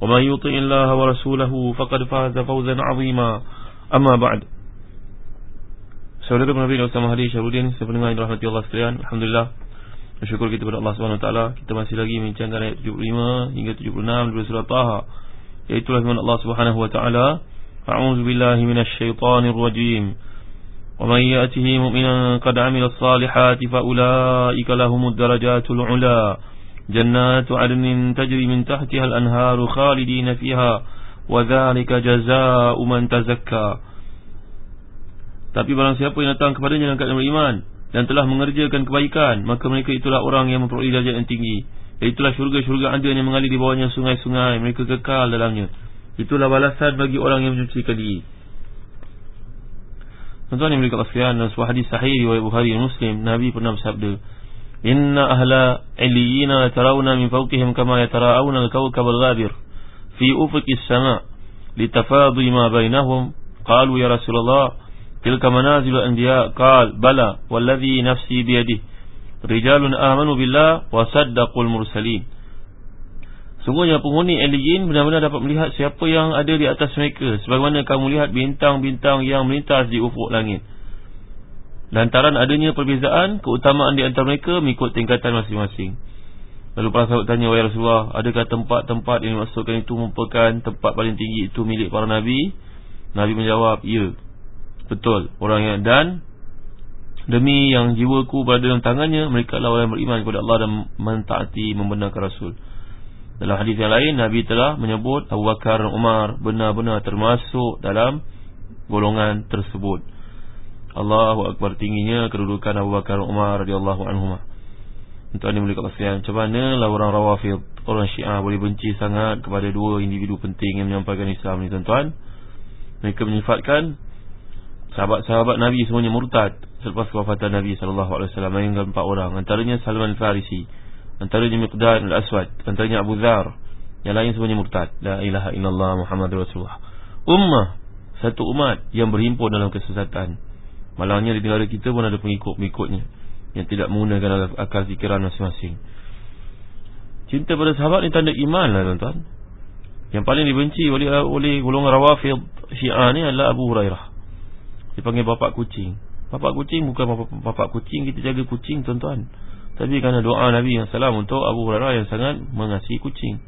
ومن يطع الله ورسوله فقد فاز فوزا عظيما أما بعد Saudara Nabi Muhammad Hadi Syarudin Sependengar yang dirahmati Allah sekalian Alhamdulillah Bersyukur kita kepada Allah SWT Kita masih lagi membincangkan ayat 75 Hingga 76 dari surah Taha Iaitulah firman Allah SWT A'udzu billahi minasyaitonir rajim ومن يأته مؤمنا قد عمل الصالحات فأولئك لهم الدرجات العلا جنات عدن تجري من تحتها الأنهار خالدين فيها وذلك جزاء من تزكى Tapi barang siapa yang datang kepadanya dengan keadaan beriman dan telah mengerjakan kebaikan, maka mereka itulah orang yang memperoleh darjat yang tinggi. Itulah syurga-syurga anda yang mengalir di bawahnya sungai-sungai, mereka kekal dalamnya. Itulah balasan bagi orang yang menyucikan diri. Tuan-tuan yang berkata sekalian dalam sebuah hadis sahih riwayat Bukhari dan Muslim, Nabi pernah bersabda, "Inna ahla illiyina tarawna min fawqihim kama yatarawna al-kawkab al-ghabir fi ufuqis sama' litafadhi ma bainahum." Qalu ya Rasulullah, "Tilka manazil al-anbiya." Qal, "Bala, walladhi nafsi bi yadihi." Rijalun amanu billah wa saddaqul mursalin. Sungguhnya penghuni Eliyin benar-benar dapat melihat siapa yang ada di atas mereka Sebagaimana kamu lihat bintang-bintang yang melintas di ufuk langit Lantaran adanya perbezaan, keutamaan di antara mereka mengikut tingkatan masing-masing Lalu para sahabat tanya, Wahai Rasulullah, adakah tempat-tempat yang dimaksudkan itu merupakan tempat paling tinggi itu milik para Nabi? Nabi menjawab, ya, betul Orang yang dan Demi yang jiwaku berada dalam tangannya Mereka adalah orang beriman kepada Allah dan mentaati membenarkan Rasul dalam hadis yang lain Nabi telah menyebut Abu Bakar dan Umar benar-benar termasuk dalam golongan tersebut. Allahu akbar. Tingginya kedudukan Abu Bakar Umar radhiyallahu anhuma. Untuk anda melihat kasihan macam mana orang Rawafid, orang Syiah boleh benci sangat kepada dua individu penting yang menyampaikan Islam ni tuan-tuan. Mereka menyifatkan sahabat-sahabat Nabi semuanya murtad selepas kewafatan Nabi wasallam yang empat orang. Antaranya Salman Farisi Antaranya Miqdad al-Aswad Antaranya Abu Dhar Yang lain semuanya murtad. La ilaha illallah Muhammad Rasulullah. Ummah Satu umat yang berhimpun dalam kesesatan Malangnya di negara kita pun ada pengikut-pengikutnya Yang tidak menggunakan akal fikiran masing-masing. Cinta pada sahabat ni tanda iman lah tuan-tuan. Yang paling dibenci oleh, oleh golongan rawafid syiah ni adalah Abu Hurairah. Dipanggil bapak kucing. Bapak kucing bukan bapak, bapak kucing Kita jaga kucing tuan-tuan. Tapi kerana doa Nabi yang salam untuk Abu Hurairah yang sangat mengasihi kucing.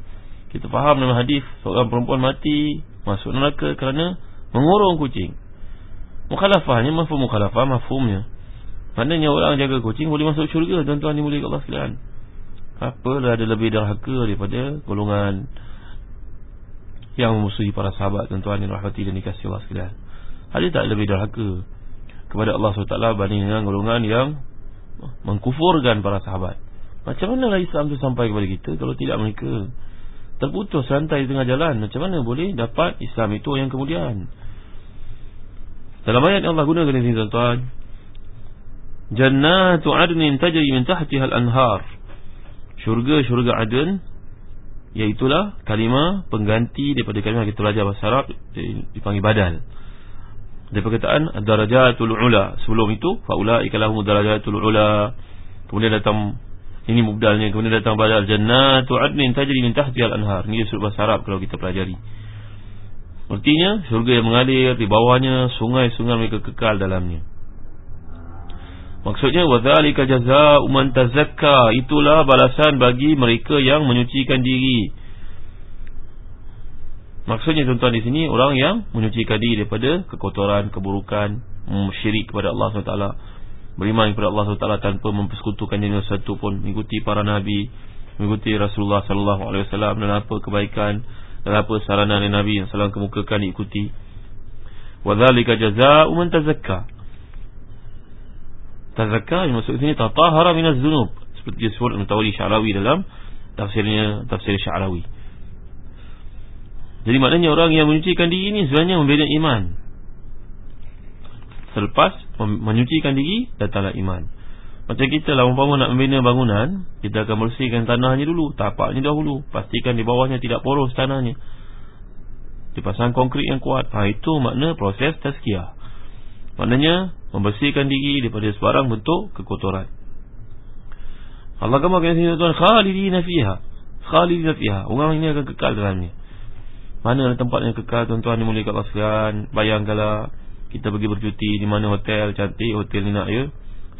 Kita faham dalam hadis seorang perempuan mati masuk neraka kerana mengurung kucing. Mukhalafahnya mafhum mukhalafah mafhumnya. Maknanya orang jaga kucing boleh masuk syurga tuan-tuan boleh Allah sekalian. Apalah ada lebih derhaka daripada golongan yang memusuhi para sahabat tuan-tuan yang rahmati dan dikasihi Allah sekalian. Ada tak lebih derhaka kepada Allah SWT dengan golongan yang mengkufurkan para sahabat. Macam mana lah Islam itu sampai kepada kita kalau tidak mereka terputus rantai di tengah jalan? Macam mana boleh dapat Islam itu yang kemudian? Dalam ayat yang Allah gunakan di sini tuan-tuan, Jannatu adnin tajri min tahtiha al-anhar. Syurga-syurga Aden Iaitulah kalimah pengganti daripada kalimah kita belajar bahasa Arab Dipanggil badal. Dari perkataan darajatul ula. Sebelum itu faulaika lahum darajatul ula. Kemudian datang ini mubdalnya kemudian datang badal jannatu adnin tajri min tahtiha al-anhar ini surah bahasa Arab kalau kita pelajari artinya syurga yang mengalir di bawahnya sungai-sungai mereka kekal dalamnya. Maksudnya wadzalika jazaa'u man tazakka itulah balasan bagi mereka yang menyucikan diri. Maksudnya tuan-tuan di sini orang yang menyucikan diri daripada kekotoran, keburukan, syirik kepada Allah SWT, beriman kepada Allah SWT tanpa mempersekutukan dengan satu pun, mengikuti para nabi, mengikuti Rasulullah sallallahu alaihi wasallam dan apa kebaikan dan apa saranan Nabi yang selalu kemukakan diikuti. Wa dzalika jazaa'u man tazakka. Tazakka maksud sini tatahara minaz dzunub seperti disebut oleh Tawli Syarawi dalam tafsirnya tafsir Syarawi. Jadi maknanya orang yang menyucikan diri ini sebenarnya membina iman. Selepas menyucikan diri, datanglah iman. Macam kita lah umpama nak membina bangunan, kita akan bersihkan tanahnya dulu, tapaknya dahulu, pastikan di bawahnya tidak poros tanahnya. Dipasang konkrit yang kuat. Ha, itu makna proses tazkiyah. Maknanya membersihkan diri daripada sebarang bentuk kekotoran. Allah gambarkan sini tuan khalidina fiha. Khalidina fiha. Orang ini akan kekal dalamnya. Mana tempat yang kekal tuan-tuan dimulai kat pasukan Bayangkanlah kita pergi bercuti Di mana hotel cantik Hotel ni nak ya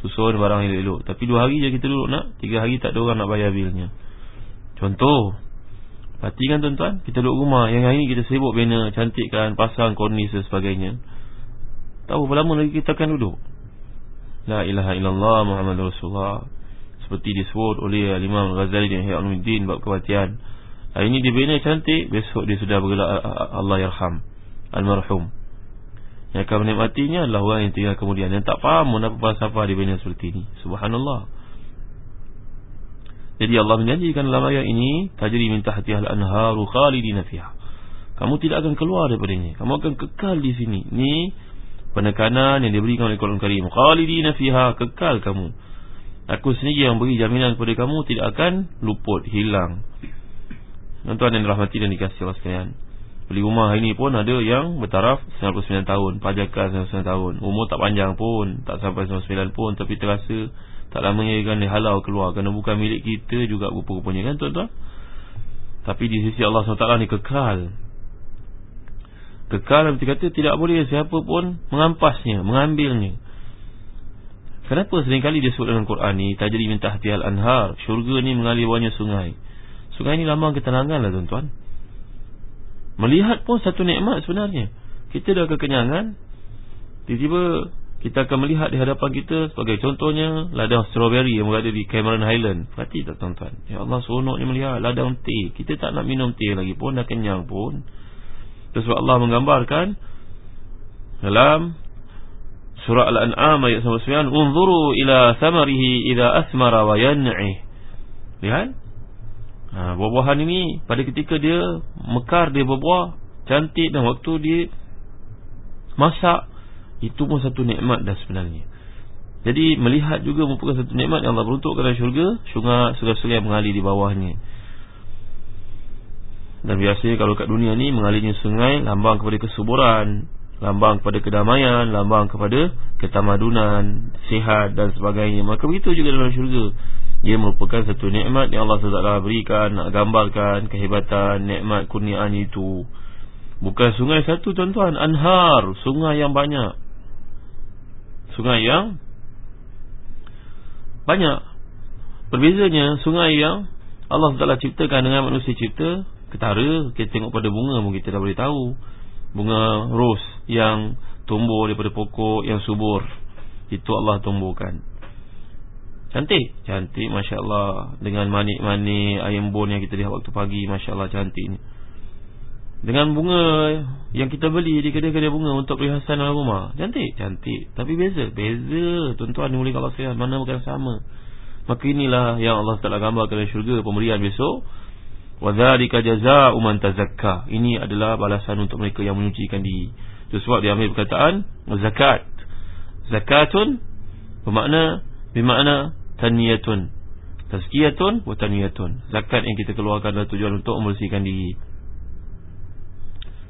Susun barang elok-elok. Tapi dua hari je kita duduk nak Tiga hari tak ada orang nak bayar bilnya. Contoh Perhatikan tuan-tuan Kita duduk rumah Yang hari ni kita sibuk bina Cantikkan Pasang kornis dan sebagainya. Tahu berapa lama lagi kita akan duduk. La ilaha illallah Muhammad Rasulullah. Seperti disebut oleh Imam Ghazali dan Hayat Al-Muddin Bab kebatian Hari ini dia bina cantik Besok dia sudah bergelak Allah Yarham Almarhum Yang akan menikmatinya adalah orang yang tinggal kemudian. Yang tak faham Kenapa falsafah dia bina seperti ini. Subhanallah. Jadi Allah menjanjikan dalam ayat ini Tajri minta hati al anharu khalidina fiha. Kamu tidak akan keluar daripadanya. Kamu akan kekal di sini. Ini penekanan yang diberikan oleh Quran Karim. Khalidina fiha Kekal kamu. Aku sendiri yang beri jaminan kepada kamu Tidak akan luput, hilang. Tuan-tuan yang dirahmati dan dikasih Allah sekalian Beli rumah ini pun ada yang bertaraf 99 tahun Pajakan 99 tahun. Umur tak panjang pun Tak sampai 99 pun Tapi terasa Tak lamanya kan dihalau keluar. Kerana bukan milik kita juga rupa-rupanya kan tuan-tuan? Tapi di sisi Allah SWT ni kekal. Kekal Berarti kata tidak boleh siapa pun Mengampasnya Mengambilnya. Kenapa seringkali dia sebut dalam Quran ni Tajri min tahtihal anhar Syurga ni mengalir bawahnya sungai. Sungai ini lambang ketenangan lah tuan-tuan Melihat pun satu nikmat sebenarnya. Kita dah kekenyangan Tiba-tiba kita akan melihat di hadapan kita Sebagai contohnya Ladang strawberry yang berada di Cameron Highland. Perhati tak tuan-tuan? Ya Allah seronoknya melihat ladang teh. Kita tak nak minum teh lagi pun Dah kenyang pun. Terus Allah menggambarkan Dalam Surah Al-An'am ayat 99 Unzuru ila samarihi Ida asmara wa yan'ih Lihat ha, Buah-buahan ini pada ketika dia mekar dia berbuah cantik dan waktu dia masak itu pun satu nikmat dah sebenarnya. Jadi melihat juga merupakan satu nikmat yang Allah peruntukkan dalam syurga, sungai-sungai mengalir di bawahnya. Dan biasanya kalau kat dunia ni mengalirnya sungai lambang kepada kesuburan, lambang kepada kedamaian, lambang kepada ketamadunan, sihat dan sebagainya. Maka begitu juga dalam syurga. Ia merupakan satu nikmat yang Allah SWT berikan Nak gambarkan kehebatan nikmat kurniaan itu. Bukan sungai satu tuan-tuan. Anhar, sungai yang banyak. Sungai yang Banyak. Berbezanya sungai yang Allah SWT ciptakan dengan manusia cipta Ketara, kita tengok pada bunga pun kita dah boleh tahu. Bunga rose yang tumbuh daripada pokok yang subur. Itu Allah tumbuhkan Cantik? Cantik Masya Allah Dengan manik-manik Ayam bon yang kita lihat waktu pagi Masya Allah cantik ni. Dengan bunga Yang kita beli di kedai-kedai bunga Untuk perhiasan dalam rumah. Cantik? Cantik. Tapi beza? Beza. Tuan-tuan dimulai kalau saya Mana bukan sama. Maka inilah yang Allah telah gambarkan dalam syurga Pemberian besok. Wadhalika jaza'u man tazakka. Ini adalah balasan untuk mereka yang menyucikan diri. Itu sebab dia ambil perkataan Zakat. Zakatun Bermakna Bermakna taniyatun. Tazkiyatun wa taniyatun. Zakat yang kita keluarkan adalah tujuan untuk membersihkan diri.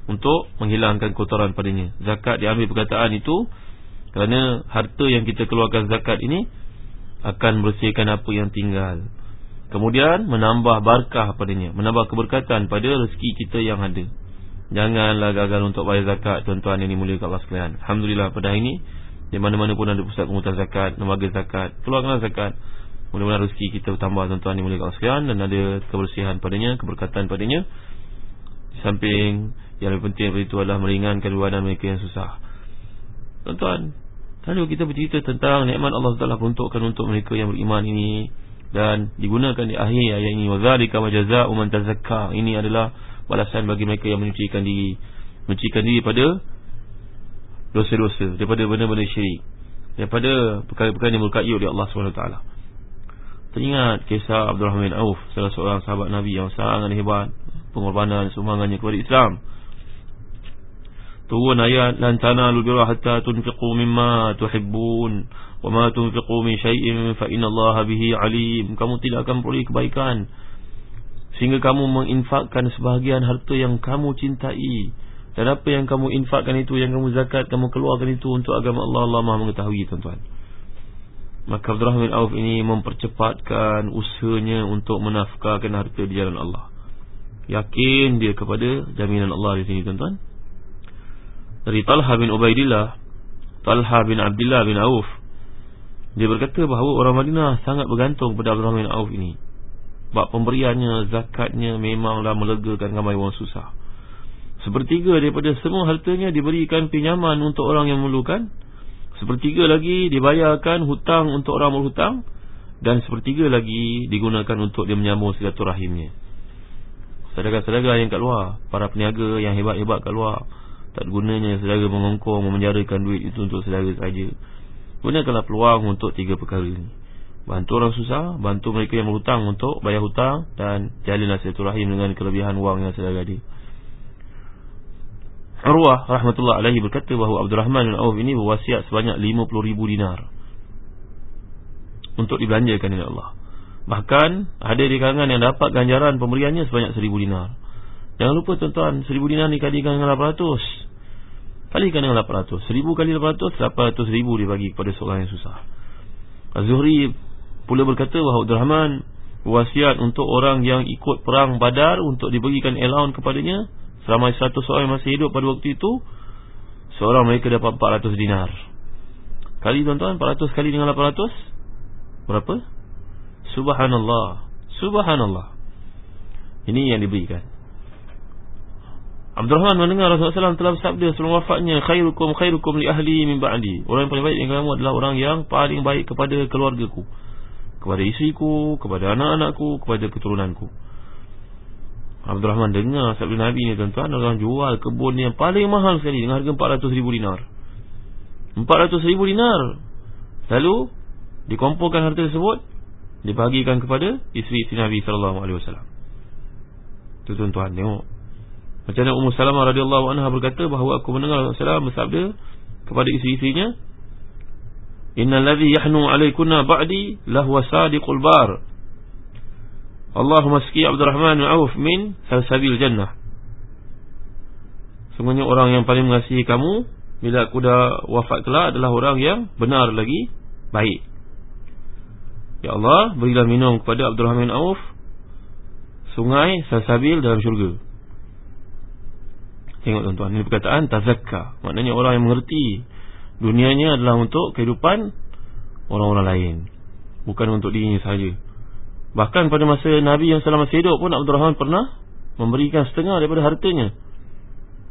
Untuk menghilangkan kotoran padanya. Zakat diambil perkataan itu kerana harta yang kita keluarkan zakat ini akan bersihkan apa yang tinggal. Kemudian menambah barakah padanya. Menambah keberkatan pada rezeki kita yang ada. Janganlah gagal untuk bayar zakat tuan-tuan yang dimuliakan Allah sekalian. Alhamdulillah pada hari ini di mana-mana pun ada pusat pengutan zakat, lembaga zakat, keluarkan zakat. Mudah-mudahan rezeki kita bertambah tuan-tuan mulia sekalian dan ada kebersihan padanya, keberkatan padanya. Di samping Yang lebih penting daripada itu adalah Meringankan bebanan mereka yang susah Tuan-tuan Lalu kita bercerita tentang Nikmat Allah Ta'ala peruntukkan untuk mereka yang beriman ini Dan digunakan di akhir ayat ini Wazalika wa jaza'u man tazakka Ini adalah balasan bagi mereka yang menyucikan diri Menyucikan diri pada Dosa-dosa Daripada benda-benda syirik Daripada perkara-perkara yang berkai oleh Allah SWT Teringat kisah Abdul Rahman Auf Salah seorang sahabat Nabi yang sangat hebat Pengorbanan sumbangannya kepada Islam. Turun ayat Lan tanalu birra hatta tunfiqu mimma tuhibbun Wa ma tunfiqu min syai'in Fa inna Allah bihi alim. Kamu tidak akan peroleh kebaikan Sehingga kamu menginfakkan sebahagian harta yang kamu cintai Dan apa yang kamu infakkan itu Yang kamu zakat, kamu keluarkan itu Untuk agama Allah Allah maha mengetahui tuan-tuan Maka Abdurrahman Auf ini mempercepatkan usahanya untuk menafkahkan harta di jalan Allah. Yakin dia kepada jaminan Allah di sini tuan-tuan. Dari Talha bin Ubaidillah, Talha bin Abdullah bin Auf, dia berkata bahawa orang Madinah sangat bergantung pada Abdurrahman Auf ini. Sebab pemberiannya, zakatnya memanglah melegakan ramai orang susah. Sepertiga daripada semua hartanya diberikan pinjaman untuk orang yang memerlukan. Sepertiga lagi dibayarkan hutang untuk orang berhutang. Dan sepertiga lagi digunakan untuk dia menyambung silaturahimnya. Saudara-saudara yang kat luar. Para peniaga yang hebat-hebat kat luar. Tak gunanya saudara mengongkong Memenjarakan duit itu untuk saudara saja Gunakanlah peluang untuk tiga perkara ini. Bantu orang susah Bantu mereka yang berhutang untuk bayar hutang Dan jalinlah silaturahim dengan kelebihan wang yang saudara ada Arwah rahmatullah alaihi berkata bahawa Abdul Rahman bin Auf ini berwasiat sebanyak 50 ribu dinar untuk dibelanjakan oleh Allah. Bahkan ada di kalangan yang dapat ganjaran pemberiannya sebanyak 1000 dinar. Jangan lupa tuan-tuan, 1000 dinar dikalikan dengan 800. Kalikan dengan 800. 1000 kali 800, 800 ribu dibagi kepada seorang yang susah. Az-Zuhri pula berkata bahawa Abdul Rahman berwasiat untuk orang yang ikut perang Badar untuk diberikan allowance kepadanya Selama satu seorang yang masih hidup pada waktu itu Seorang mereka dapat 400 dinar. Kali tuan-tuan 400 kali dengan 800 Berapa? Subhanallah. Subhanallah. Ini yang diberikan. Abdul Rahman mendengar Rasulullah SAW telah bersabda sebelum wafatnya Khairukum khairukum li ahli min ba'di. Orang yang paling baik dengan kamu adalah orang yang paling baik kepada keluargaku. Kepada isiku, kepada anak-anakku, kepada keturunanku Abdul Rahman dengar sabda Nabi ni tuan-tuan. Orang jual kebun yang paling mahal sekali dengan harga 400 ribu dinar. 400 ribu dinar. Lalu dikumpulkan harta tersebut dibagikan kepada isteri-isteri Nabi SAW itu tuan-tuan tengok. Macam mana Ummu Salamah radhiyallahu anha berkata bahawa aku mendengar Rasulullah bersabda kepada isteri-isterinya innal ladzi yahnu alaikunna ba'di lahu sadiqul bar Allahumma ski Abdul Rahman Auf min salsabil jannah. Semuanya orang yang paling mengasihi kamu bila aku dah wafat kelak adalah orang yang benar lagi baik. Ya Allah, berilah minum kepada Abdul Rahman Auf sungai salsabil dalam syurga. Tengok tuan-tuan, ini perkataan tazakka. Maknanya orang yang mengerti dunianya adalah untuk kehidupan orang-orang lain. Bukan untuk dirinya saja. Bahkan pada masa Nabi yang selama hidup pun Abdul Rahman pernah memberikan setengah daripada hartanya.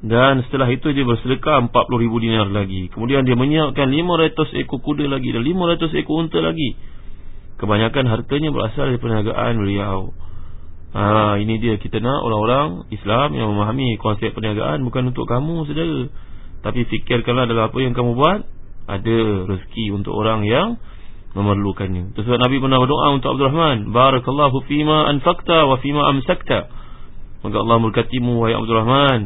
Dan setelah itu dia bersedekah 40 ribu dinar lagi. Kemudian dia menyiapkan 500 ekor kuda lagi dan 500 ekor unta lagi. Kebanyakan hartanya berasal dari perniagaan beliau. Ha, ini dia kita nak orang-orang Islam yang memahami konsep perniagaan bukan untuk kamu saudara. Tapi fikirkanlah dalam apa yang kamu buat. Ada rezeki untuk orang yang memerlukannya. Sebab Nabi pernah berdoa untuk Abdul Rahman, barakallahu fima anfaqta wa fima amsakta. Moga Allah memberkatimu wahai Abdul Rahman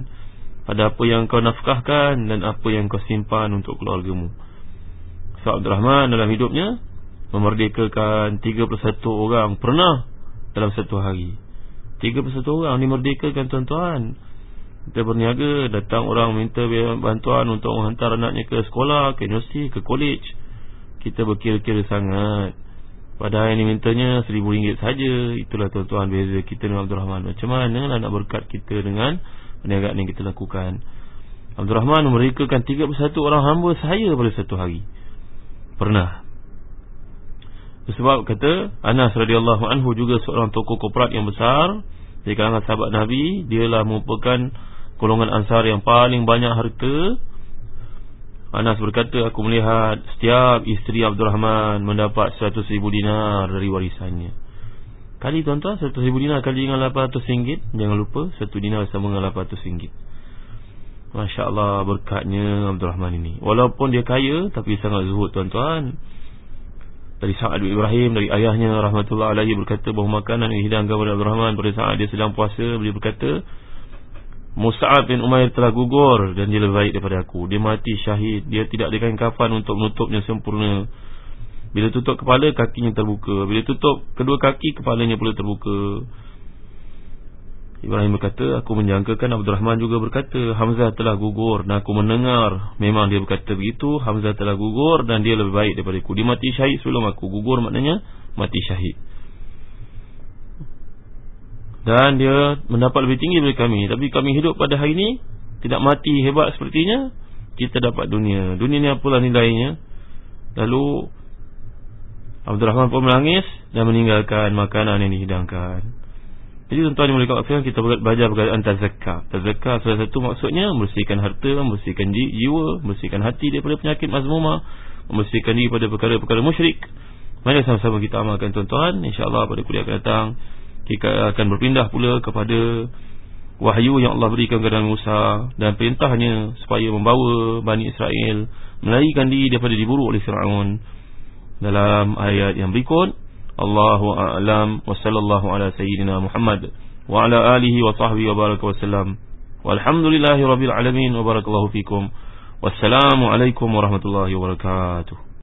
pada apa yang kau nafkahkan dan apa yang kau simpan untuk keluargamu. Sebab Abdul Rahman dalam hidupnya memerdekakan 31 orang pernah dalam satu hari. 31 orang dimerdekakan tuan-tuan. Kita berniaga, datang orang minta bantuan untuk menghantar anaknya ke sekolah, ke universiti, ke college kita berkira-kira sangat. Padahal dimintanya seribu ringgit saja. Itulah tuan-tuan beza kita dengan Abdul Rahman. Macam mana lah nak berkat kita dengan Perniagaan yang kita lakukan. Abdul Rahman merekakan 31 orang hamba saya pada satu hari. Pernah. Sebab kata Anas radhiyallahu anhu juga seorang tokoh korporat yang besar. Di kalangan sahabat Nabi Dialah merupakan Golongan ansar yang paling banyak harta Anas berkata Aku melihat Setiap isteri Abdul Rahman Mendapat 100 ribu dinar Dari warisannya. Kali tuan-tuan 100 ribu dinar Kali dengan 800 ringgit. Jangan lupa Satu dinar sama dengan 800 ringgit. Masya Allah berkatnya Abdul Rahman ini. Walaupun dia kaya Tapi sangat zuhud tuan-tuan. Dari Sa'ad bin Ibrahim dari ayahnya rahmatullah alaihi berkata bahawa makanan yang dihidangkan kepada Abdul Rahman pada saat dia sedang puasa beliau berkata Mus'ab bin Umair telah gugur dan dia lebih baik daripada aku. Dia mati syahid. Dia tidak ada kain kafan untuk menutupnya sempurna. Bila tutup kepala kakinya terbuka. Bila tutup kedua kaki kepalanya pula terbuka. Ibrahim berkata Aku menjangkakan Abdul Rahman juga berkata Hamzah telah gugur Dan aku mendengar Memang dia berkata begitu. Hamzah telah gugur Dan dia lebih baik daripada aku. Dia mati syahid sebelum aku. Gugur maknanya Mati syahid Dan dia mendapat lebih tinggi daripada kami Tapi kami hidup pada hari ini Tidak mati hebat sepertinya Kita dapat dunia Dunia ni apalah nilainya Lalu Abdul Rahman pun menangis Dan meninggalkan makanan yang dihidangkan jadi tuan-tuan yang boleh kita belajar perkataan tazakka. Tazakka salah satu maksudnya membersihkan harta, membersihkan jiwa, membersihkan hati daripada penyakit mazmumah, membersihkan diri pada perkara-perkara musyrik. Mari sama-sama kita amalkan tuan-tuan. Insya-Allah pada kuliah akan datang kita akan berpindah pula kepada wahyu yang Allah berikan kepada Musa dan perintahnya supaya membawa Bani Israel melarikan diri daripada diburu oleh Firaun dalam ayat yang berikut Allahu a'lam wa sallallahu ala sayyidina Muhammad wa ala alihi wa sahbihi wa baraka wa sallam. Walhamdulillahi rabbil alamin wa barakallahu fikum. Wassalamu alaikum warahmatullahi wabarakatuh.